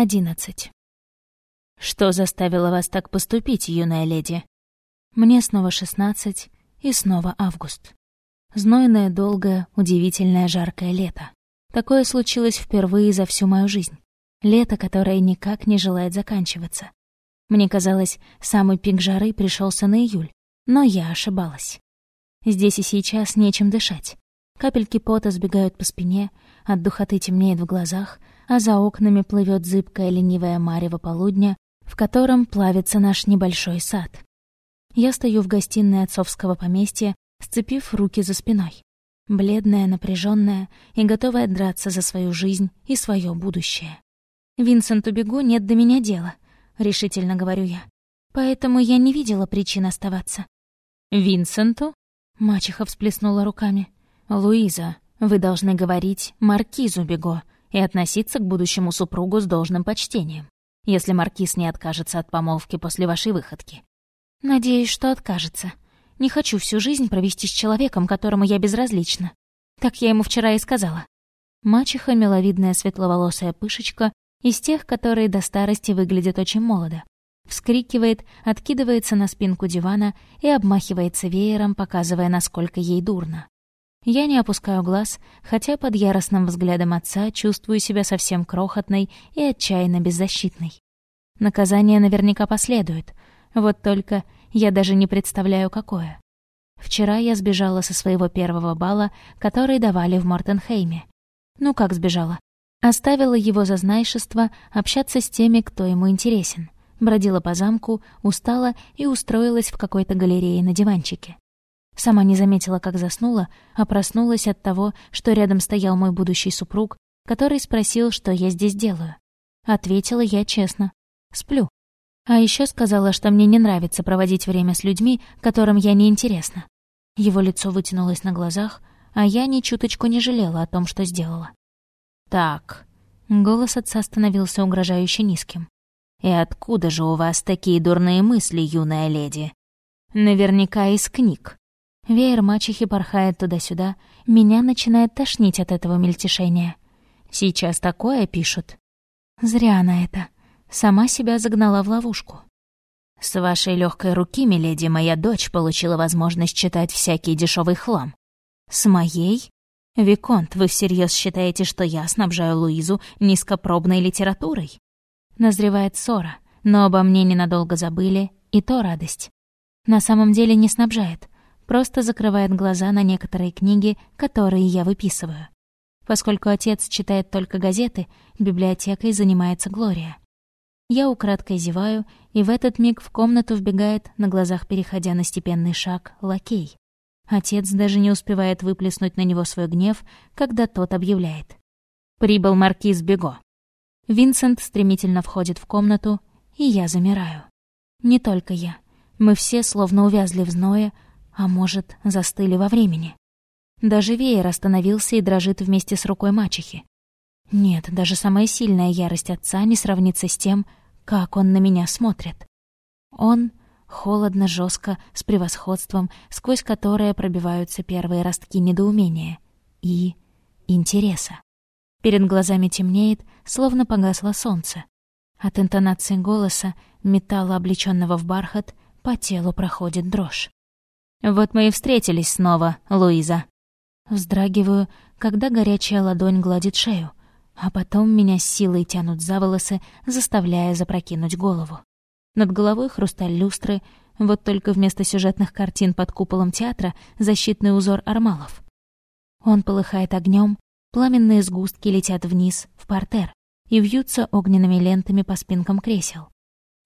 11. Что заставило вас так поступить, юная леди? Мне снова 16 и снова август. Знойное, долгое, удивительное жаркое лето. Такое случилось впервые за всю мою жизнь. Лето, которое никак не желает заканчиваться. Мне казалось, самый пик жары пришелся на июль, но я ошибалась. Здесь и сейчас нечем дышать. Капельки пота сбегают по спине, от духоты темнеет в глазах, а за окнами плывет зыбкая ленивая марево полудня, в котором плавится наш небольшой сад. Я стою в гостиной отцовского поместья, сцепив руки за спиной. Бледная, напряженная и готовая драться за свою жизнь и свое будущее. «Винсенту Бегу нет до меня дела», — решительно говорю я. «Поэтому я не видела причин оставаться». «Винсенту?» — мачеха всплеснула руками. «Луиза, вы должны говорить Маркизу Бего, и относиться к будущему супругу с должным почтением, если Маркиз не откажется от помолвки после вашей выходки. Надеюсь, что откажется. Не хочу всю жизнь провести с человеком, которому я безразлична. Так я ему вчера и сказала. Мачеха — миловидная светловолосая пышечка из тех, которые до старости выглядят очень молодо. Вскрикивает, откидывается на спинку дивана и обмахивается веером, показывая, насколько ей дурно. Я не опускаю глаз, хотя под яростным взглядом отца чувствую себя совсем крохотной и отчаянно беззащитной. Наказание наверняка последует, вот только я даже не представляю, какое. Вчера я сбежала со своего первого бала, который давали в Мортенхейме. Ну как сбежала? Оставила его за знайшество общаться с теми, кто ему интересен. Бродила по замку, устала и устроилась в какой-то галерее на диванчике. Сама не заметила, как заснула, а проснулась от того, что рядом стоял мой будущий супруг, который спросил, что я здесь делаю. Ответила я честно. Сплю. А еще сказала, что мне не нравится проводить время с людьми, которым я не интересна. Его лицо вытянулось на глазах, а я ни чуточку не жалела о том, что сделала. «Так...» Голос отца становился угрожающе низким. «И откуда же у вас такие дурные мысли, юная леди?» «Наверняка из книг. Веер мачехи порхает туда-сюда, меня начинает тошнить от этого мельтешения. Сейчас такое пишут. Зря она это. Сама себя загнала в ловушку. С вашей легкой руки, миледи, моя дочь получила возможность читать всякий дешевый хлам. С моей? Виконт, вы всерьез считаете, что я снабжаю Луизу низкопробной литературой? Назревает ссора, но обо мне ненадолго забыли, и то радость. На самом деле не снабжает просто закрывает глаза на некоторые книги, которые я выписываю. Поскольку отец читает только газеты, библиотекой занимается Глория. Я украдкой зеваю, и в этот миг в комнату вбегает, на глазах переходя на степенный шаг, лакей. Отец даже не успевает выплеснуть на него свой гнев, когда тот объявляет. «Прибыл маркиз Бего». Винсент стремительно входит в комнату, и я замираю. Не только я. Мы все словно увязли в зное, а может, застыли во времени. Даже веер остановился и дрожит вместе с рукой мачехи. Нет, даже самая сильная ярость отца не сравнится с тем, как он на меня смотрит. Он холодно, жестко, с превосходством, сквозь которое пробиваются первые ростки недоумения и интереса. Перед глазами темнеет, словно погасло солнце. От интонации голоса, металла, облечённого в бархат, по телу проходит дрожь. «Вот мы и встретились снова, Луиза». Вздрагиваю, когда горячая ладонь гладит шею, а потом меня силой тянут за волосы, заставляя запрокинуть голову. Над головой хрусталь люстры, вот только вместо сюжетных картин под куполом театра защитный узор армалов. Он полыхает огнем, пламенные сгустки летят вниз, в портер, и вьются огненными лентами по спинкам кресел.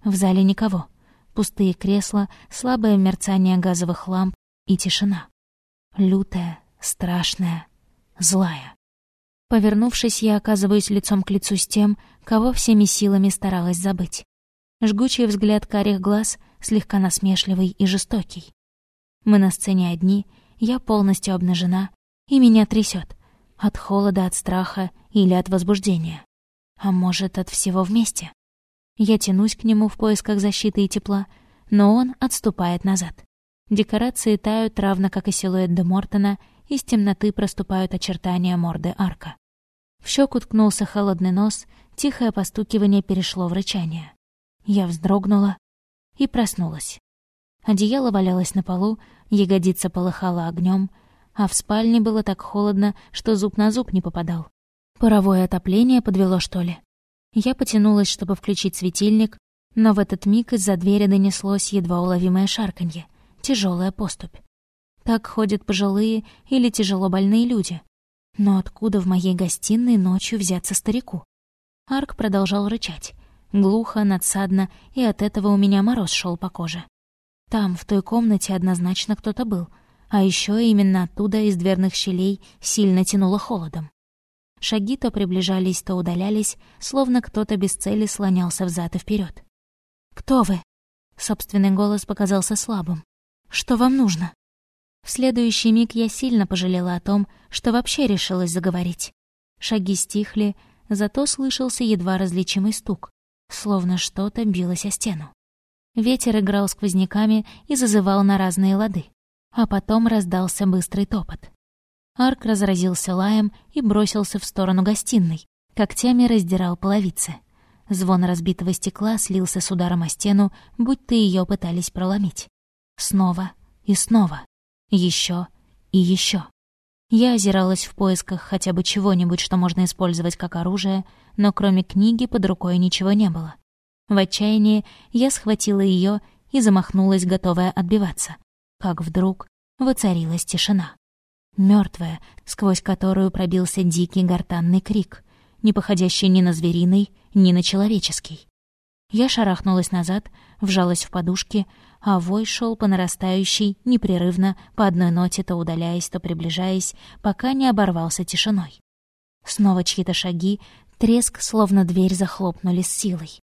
В зале никого пустые кресла, слабое мерцание газовых ламп и тишина. Лютая, страшная, злая. Повернувшись, я оказываюсь лицом к лицу с тем, кого всеми силами старалась забыть. Жгучий взгляд карих глаз, слегка насмешливый и жестокий. Мы на сцене одни, я полностью обнажена, и меня трясет От холода, от страха или от возбуждения. А может, от всего вместе? Я тянусь к нему в поисках защиты и тепла, но он отступает назад. Декорации тают, равно как и силуэт Де Мортона, из темноты проступают очертания морды арка. В щеку ткнулся холодный нос, тихое постукивание перешло в рычание. Я вздрогнула и проснулась. Одеяло валялось на полу, ягодица полыхала огнем, а в спальне было так холодно, что зуб на зуб не попадал. Паровое отопление подвело, что ли? Я потянулась, чтобы включить светильник, но в этот миг из-за двери донеслось едва уловимое шарканье, тяжелая поступь. Так ходят пожилые или тяжело больные люди. Но откуда в моей гостиной ночью взяться старику? Арк продолжал рычать. Глухо, надсадно, и от этого у меня мороз шел по коже. Там, в той комнате, однозначно кто-то был, а еще именно оттуда из дверных щелей сильно тянуло холодом. Шаги то приближались, то удалялись, словно кто-то без цели слонялся взад и вперед. «Кто вы?» Собственный голос показался слабым. «Что вам нужно?» В следующий миг я сильно пожалела о том, что вообще решилась заговорить. Шаги стихли, зато слышался едва различимый стук, словно что-то билось о стену. Ветер играл сквозняками и зазывал на разные лады. А потом раздался быстрый топот. Арк разразился лаем и бросился в сторону гостиной, когтями раздирал половицы. Звон разбитого стекла слился с ударом о стену, будто ее пытались проломить. Снова и снова. Еще и еще. Я озиралась в поисках хотя бы чего-нибудь, что можно использовать как оружие, но кроме книги под рукой ничего не было. В отчаянии я схватила ее и замахнулась, готовая отбиваться. Как вдруг воцарилась тишина. Мертвая, сквозь которую пробился дикий гортанный крик, не походящий ни на звериный, ни на человеческий. Я шарахнулась назад, вжалась в подушки, а вой шел по нарастающей, непрерывно, по одной ноте то удаляясь, то приближаясь, пока не оборвался тишиной. Снова чьи-то шаги, треск, словно дверь захлопнули с силой.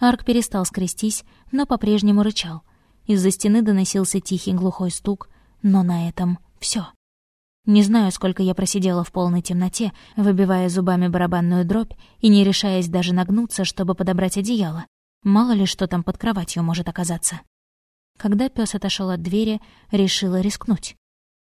Арк перестал скрестись, но по-прежнему рычал. Из-за стены доносился тихий глухой стук, но на этом все. Не знаю, сколько я просидела в полной темноте, выбивая зубами барабанную дробь и не решаясь даже нагнуться, чтобы подобрать одеяло. Мало ли что там под кроватью может оказаться. Когда пес отошел от двери, решила рискнуть.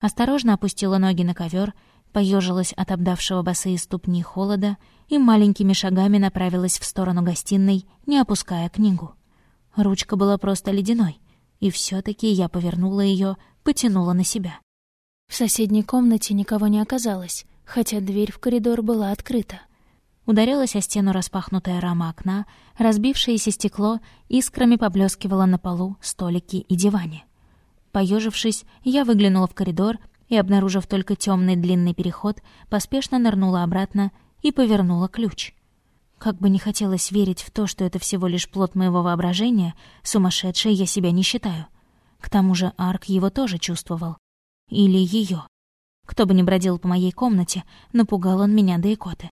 Осторожно опустила ноги на ковер, поежилась от обдавшего босые ступни холода и маленькими шагами направилась в сторону гостиной, не опуская книгу. Ручка была просто ледяной, и все таки я повернула ее, потянула на себя. В соседней комнате никого не оказалось, хотя дверь в коридор была открыта. Ударилась о стену распахнутая рама окна, разбившееся стекло искрами поблескивало на полу, столики и диване. Поежившись, я выглянула в коридор и, обнаружив только темный длинный переход, поспешно нырнула обратно и повернула ключ. Как бы не хотелось верить в то, что это всего лишь плод моего воображения, сумасшедшей я себя не считаю. К тому же Арк его тоже чувствовал. Или ее. Кто бы ни бродил по моей комнате, напугал он меня до икоты.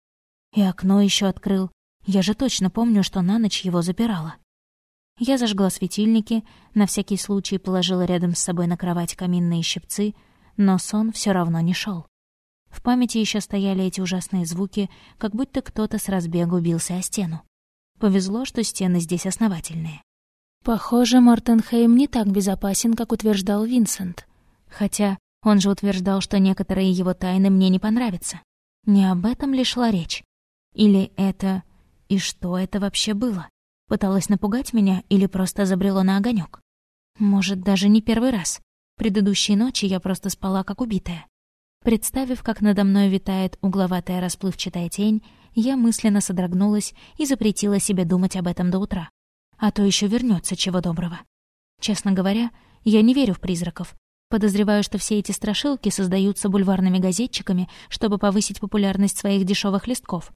И окно еще открыл. Я же точно помню, что на ночь его запирала. Я зажгла светильники, на всякий случай положила рядом с собой на кровать каминные щипцы, но сон все равно не шел. В памяти еще стояли эти ужасные звуки, как будто кто-то с разбегу бился о стену. Повезло, что стены здесь основательные. Похоже, Мортенхейм не так безопасен, как утверждал Винсент. Хотя он же утверждал, что некоторые его тайны мне не понравятся. Не об этом ли шла речь? Или это... И что это вообще было? Пыталась напугать меня или просто забрело на огонек? Может, даже не первый раз. Предыдущие ночи я просто спала как убитая. Представив, как надо мной витает угловатая расплывчатая тень, я мысленно содрогнулась и запретила себе думать об этом до утра. А то еще вернется чего доброго. Честно говоря, я не верю в призраков, Подозреваю, что все эти страшилки создаются бульварными газетчиками, чтобы повысить популярность своих дешевых листков.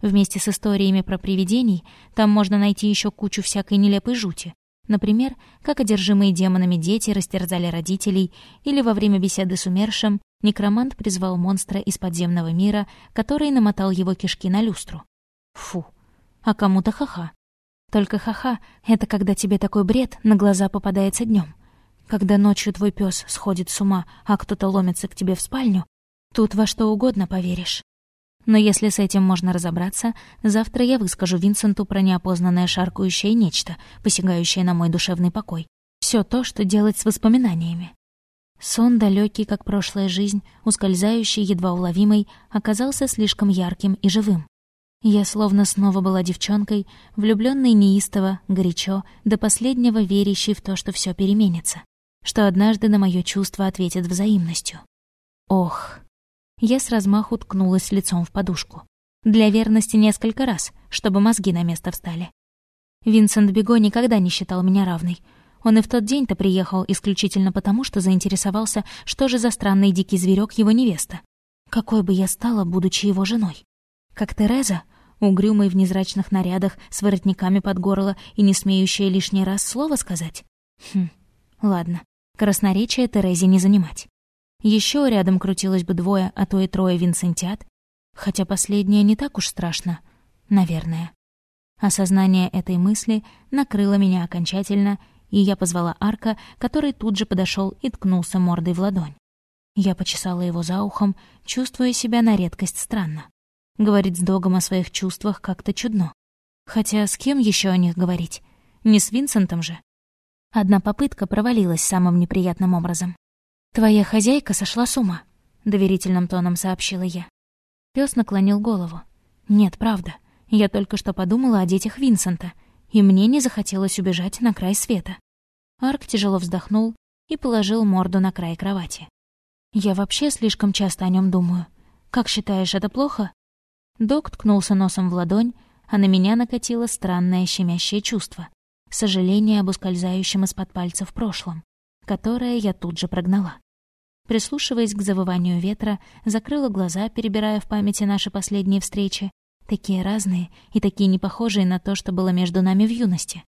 Вместе с историями про привидений там можно найти еще кучу всякой нелепой жути. Например, как одержимые демонами дети растерзали родителей, или во время беседы с умершим некромант призвал монстра из подземного мира, который намотал его кишки на люстру. Фу, а кому-то ха-ха. Только ха-ха — это когда тебе такой бред на глаза попадается днем. Когда ночью твой пес сходит с ума, а кто-то ломится к тебе в спальню, тут во что угодно поверишь. Но если с этим можно разобраться, завтра я выскажу Винсенту про неопознанное шаркающее нечто, посягающее на мой душевный покой. Все то, что делать с воспоминаниями. Сон, далекий, как прошлая жизнь, ускользающий, едва уловимый, оказался слишком ярким и живым. Я словно снова была девчонкой, влюбленной неистово, горячо, до последнего верящей в то, что все переменится, что однажды на мое чувство ответит взаимностью. Ох! Я с размаху ткнулась лицом в подушку. Для верности несколько раз, чтобы мозги на место встали. Винсент Бего никогда не считал меня равной. Он и в тот день-то приехал исключительно потому, что заинтересовался, что же за странный дикий зверек его невеста. Какой бы я стала, будучи его женой? Как Тереза, угрюмой в незрачных нарядах, с воротниками под горло и не смеющая лишний раз слово сказать? Хм, ладно, красноречие Терезе не занимать. Еще рядом крутилось бы двое, а то и трое винсентят, хотя последнее не так уж страшно, наверное. Осознание этой мысли накрыло меня окончательно, и я позвала Арка, который тут же подошел и ткнулся мордой в ладонь. Я почесала его за ухом, чувствуя себя на редкость странно. Говорить с Догом о своих чувствах как-то чудно. Хотя с кем еще о них говорить? Не с Винсентом же. Одна попытка провалилась самым неприятным образом. «Твоя хозяйка сошла с ума», — доверительным тоном сообщила я. Пёс наклонил голову. «Нет, правда. Я только что подумала о детях Винсента, и мне не захотелось убежать на край света». Арк тяжело вздохнул и положил морду на край кровати. «Я вообще слишком часто о нем думаю. Как считаешь, это плохо?» Док ткнулся носом в ладонь, а на меня накатило странное щемящее чувство. Сожаление об ускользающем из-под пальцев прошлом, которое я тут же прогнала. Прислушиваясь к завыванию ветра, закрыла глаза, перебирая в памяти наши последние встречи, такие разные и такие непохожие на то, что было между нами в юности.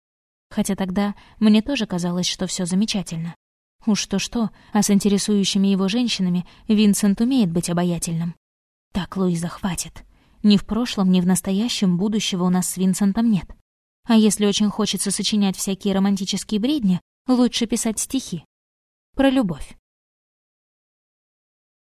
Хотя тогда мне тоже казалось, что все замечательно. Уж то-что, а с интересующими его женщинами Винсент умеет быть обаятельным. Так, Луиза, хватит. Ни в прошлом, ни в настоящем будущего у нас с Винсентом нет. А если очень хочется сочинять всякие романтические бредни, лучше писать стихи. Про любовь.